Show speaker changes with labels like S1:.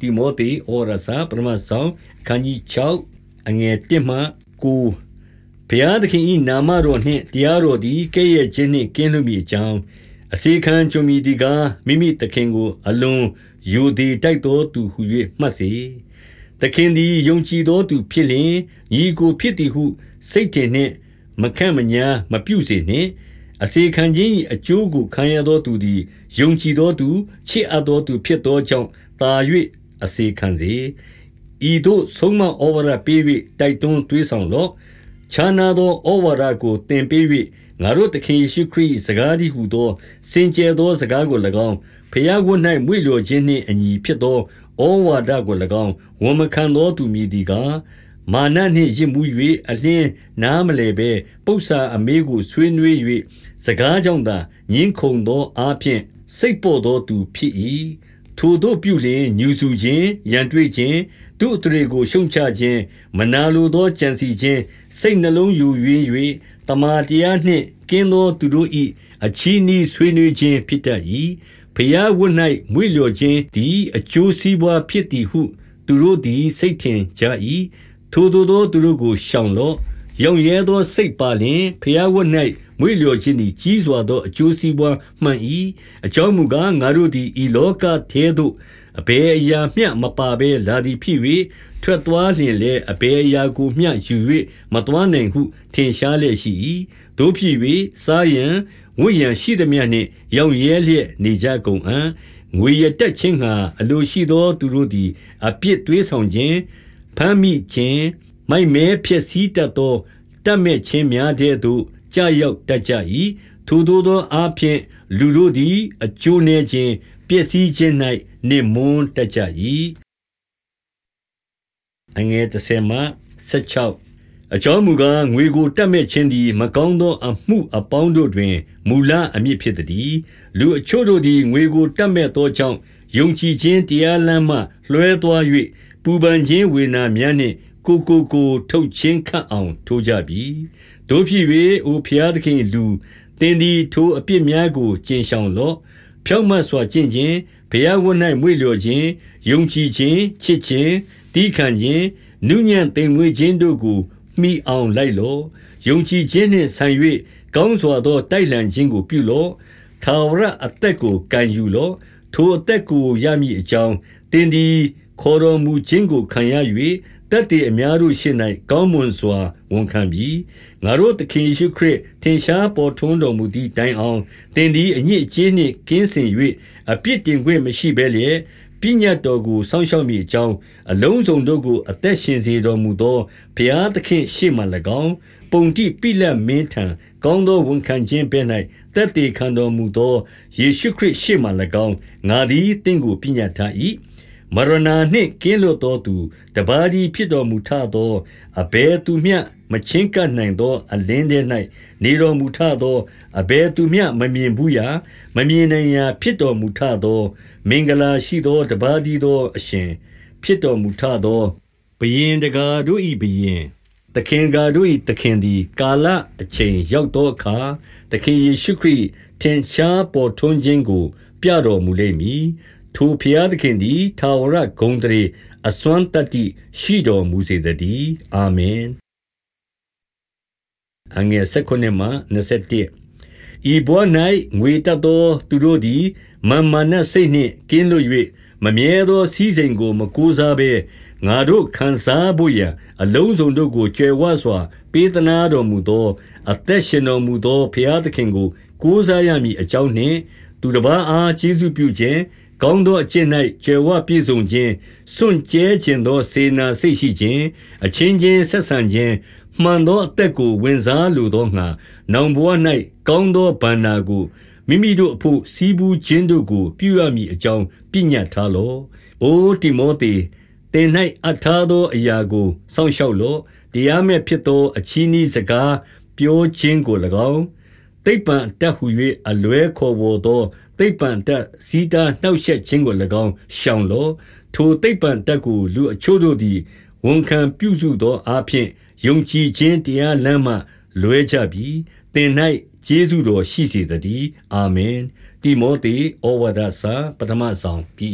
S1: တိမောသေဩရစာပထမဆောင်အခန်းကြီး6အငယ်1မှ9ဘုရားသခင်၏နာမတော်နှင့်တရားတော်သည်ကဲ့ရဲ့ခြင်းနှင့်ကင်းလွတ်မိအကြောင်းအစေခံကြုံမိဒီကားမိမိသခင်ကို အလွန်ယူသည်တိုက်တော်သူဟု၍မှတ်စေသခင်သည်ယုံကြည်သောသူဖြစ်လျင်ညီကိုဖြစ်သည်ဟုစိတ်ထင်နှင့်မခန့်မညာမပြုစေနှင့်အစေခံခြင်း၏အကျိုးကိုခံရသောသူသည်ယုံကြည်သောသူချစ်အပ်သောသူဖြစ်သောကြောင့်သာ၍ အစေခံစေဤသို့ဆုံးမဩဝါဒပေး၍တိုက်တွန်းတွေးဆောင်လော့ခြားနာသောဩဝါဒကိုသင်ပေး၍ငါတို့သခင်ယေရှုခရစ်စကားသည်ဟူသော စင်ကြယ်သောစကားကို၎င်းဖျားကို၌မွေ့လျော်ခြင်းနှင့်အညီဖြစ်သောဩဝါဒကို၎င်းဝန်မခံသောသူမည်သည်ကားမာနနှင့်ရစ်မှု၍အလင်းနားမလဲဘဲပု္ပ္ပာအမေးကိုဆွေးနွေး၍စကားကြောင့်သာညင်းခုန်သောအားဖြင့်စိတ်ပေါ်သောသူဖြစ်၏ ထိုတို့ပြုလျင်ညူဆူခြင်းရန်တွေ့ခြင်းသူအထရေကိုရှုံချခြင်းမနာလိုသောကြံစီခြင်းစိတ်နှလုံးယူရင်း၍တမာတရားနှင့်ကင်းသောသူတို့၏အချီးနှီးဆွေးနွေးခြင်းဖြစ်တတ်၏ဖျားဝတ်၌မွေ့လျော်ခြင်းသည်အကျိုးစီးပွားဖြစ်သည်ဟု သူတို့သည်စိတ်ထင်ကြ၏ထိုသို့သောသူတို့ကိုရှောင်လော့ရောင်ရဲသောစိတ်ပါလျင်ဖျားဝတ်၌ မွေ့လျော်ခြင်းသည်ကြီးစွာသော အကျိုးစီးပွားမှန်၏အကြောင်းမူကား ငါတို့သည် ဤလောကထဲသို့ အဘယ်အရာမျှမပါဘဲလာသည်ဖြစ်၍ထွက်သွားလျင်လည်း အဘယ်အရာကိုမျှယူ၍မသွားနိုင်ဟု ထင်ရှားလျက်ရှိ၏တို့ဖြစ်၍စားရန်ဝိရန်ရှိသည်မြနှင့် ရောင်ရဲလျက်နေကြကုန်အံ့ ငွေရတက်ခြင်းငှာအလိုရှိသော သူတို့သည် အပြစ်သွေးဆောင်ခြင်းဖမ်းမိခြင်း မိုက်မဲဖြစ်စည်းတတ်သောတတ်မဲ့ခြင်းများတဲ့သို့ ကြာရောက်တတ်ကြ၏ထိုသို့သောအားဖြင့်လူတို့သည် အကျိုးနည်းခြင်းပျက်စီးခြင်း၌နှင့်မွန်းတတ်ကြ၏အငယ်30မှ16အကြောင်းမူကားငွေကိုတတ်မဲ့ခြင်းသည်မကောင်းသောအမှုအပေါင်းတို့တွင်မူလအမြစ်ဖြစ်သည်လူအချို့တို့သည်ငွေကိုတတ်မဲ့သောကြောင့်ယုံကြည်ခြင်းတရားလမ်းမှလွှဲသွား၍ပူပန်ခြင်းဝေနာများနှင့် ကိုကိုကိုထုတ်ချင်းခတ်အောင်ထိုးကြပြီတို့ဖြစ်၍အိုဖျားသခင်လူတင်းသည်ထိုအပြစ်များကိုကျင်ဆောင်လော့ဖြောင့်မတ်စွာကျင့်ခြင်းဘုရားဝတ်၌မွေ့လျော်ခြင်းယုံကြည်ခြင်းချစ်ခြင်းတီးခံခြင်းနုညံ့သိမ်မွေ့ခြင်းတို့ကိုမိအောင်လိုက်လော့ယုံကြည်ခြင်းနှင့်ဆိုင်၍ကောင်းစွာသောတိုက်လှန်ခြင်းကိုပြုလော့ထာဝရအသက်ကိုကန်ယူလော့ထိုအသက်ကိုရမည်အကြောင်းတင်းသည်ခေါ်တော်မူခြင်းကိုခံရ၍ တက်တည်အများတို့ရှေ့၌ကောင်းမွန်စွာဝန်ခံပြီးငါတို့သခင်ယေရှုခရစ်ထင်ရှားပေါ်ထွန်းတော်မူသည့်တိုင်အောင်သင်သည်အညစ်အကြေးနှင့်ကင်းစင်၍အပြစ်တင်ခွင့်မရှိဘဲလျက်ပညတ်တော်ကိုစောင့်ရှောက်မိအကြောင်းအလုံးစုံတို့ကိုအသက်ရှင်စေတော်မူသောဘုရားသခင်ရှေ့မှ၎င်းပုံတိပိလက်မင်းထံကောင်းသောဝန်ခံခြင်းပဲ၌တက်တည်ခံတော်မူသောယေရှုခရစ်ရှေ့မှ၎င်းငါသည်တင့်ကိုပညတ်ထား၏ မရဏနှင့်ကင်းလွတ်သောသူတပါးသည်ဖြစ်တော်မူထသောအဘယ်သူမျှမချင်းကပ်နိုင်သော အလင်းထဲ၌နေတော်မူထသောအဘယ်သူမျှမမြင်ဘူးရာမမြင်နိုင်ရာဖြစ်တော်မူထသော မင်္ဂလာရှိသောတပါးသည်သောအရှင် ဖြစ်တော်မူထသောဘယင်တကာတို့၏ဘယင်သခင်ကာတို့၏သခင်သည် ကာလအချိန်ရောက်သောအခါသခင်ယေရှုခရစ်ထင်ရှားပေါ်ထွန်းခြင်းကို ပြတော်မူလိမ့်မည် ထိုဖျားသခင်သည် ထာဝရဂုံတရေ အစွမ်းတတ္တိရှိတော်မူစေတည်း အာမင်အငယ်16မှ21ဤဘဝ၌ငွေတတ်သောသူတို့သည် မာမာနစိတ်နှင့် ကင်းလွတ်၍မမြဲသော စည်းစိမ်ကို မကူစားဘဲ ငါတို့ခံစားဖို့ရန်အလုံးစုံတို့ကို ကြွယ်ဝစွာ ပေးသနာတော်မူသော အသက်ရှင်တော်မူသော ဘုရားသခင်ကို ကိုးစားရမည်အကြောင်းနှင့် သူတစ်ပါးအား ကျေးဇူးပြုခြင်း ကောင်းသောအကျင့်၌ကြွယ်ဝပြည့်စုံခြင်း စွန့်ကြဲခြင်းသော စေနာစိတ်ရှိခြင်း အချင်းချင်းဆက်ဆံခြင်း မှန်သောအသက်ကို ဝင်စားလိုသောငါနောင်ဘဝ၌ကောင်းသောဗန္နာကို မိမိတို့အဖို့စီးပူးခြင်းတို့ကို ပြုရမည်အကြောင်းပြညတ်ထားလော့။အိုတိမောသေ သင်၌အထားသောအရာကို စောင့်ရှောက်လော့။တရားမဲ့ဖြစ်သော အချီးနှီးစကားပြောခြင်းကို၎င်း သိပ္ပံအတတ်ဟု၍အလွဲခေါ်ဝေါ်သောသိပ္ပံတတ်စီးတာနှောက်ရှက်ခြင်းကို၎င်းရှောင်လော့ထိုသိပ္ပံတတ်ကိုလူအချို့တို့သည်ဝန်ခံပြုစုသောအဖြစ်ယုံကြည်ခြင်းတရားလမ်းမှလွဲကြပြီသင်၌ကျေးဇူးတော်ရှိစေတည်းအာမင်တိမောသေဩဝါဒစာပထမဆောင်ပြီ